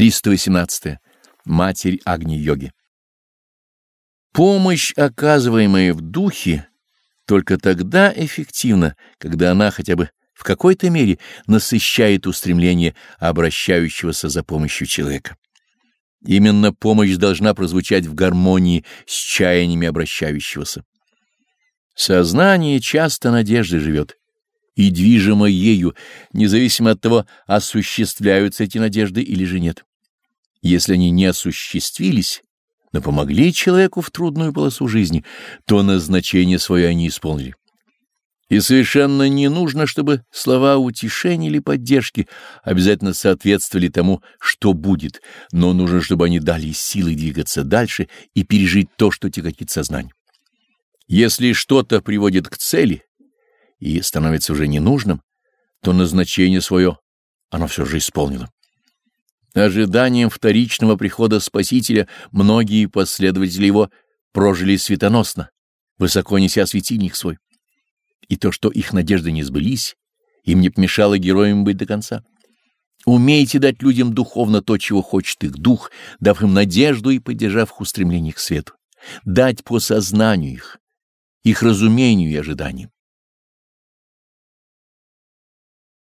318. Матерь Агни-йоги. Помощь, оказываемая в духе, только тогда эффективна, когда она хотя бы в какой-то мере насыщает устремление обращающегося за помощью человека. Именно помощь должна прозвучать в гармонии с чаяниями обращающегося. Сознание часто надеждой живет, и движимо ею, независимо от того, осуществляются эти надежды или же нет. Если они не осуществились, но помогли человеку в трудную полосу жизни, то назначение свое они исполнили. И совершенно не нужно, чтобы слова утешения или поддержки обязательно соответствовали тому, что будет, но нужно, чтобы они дали силы двигаться дальше и пережить то, что тяготит сознание. Если что-то приводит к цели и становится уже ненужным, то назначение свое оно все же исполнило. Ожиданием вторичного прихода Спасителя многие последователи его прожили светоносно, высоко неся светильник свой. И то, что их надежды не сбылись, им не помешало героям быть до конца. Умейте дать людям духовно то, чего хочет их дух, дав им надежду и поддержав их устремление к свету. Дать по сознанию их, их разумению и ожиданиям.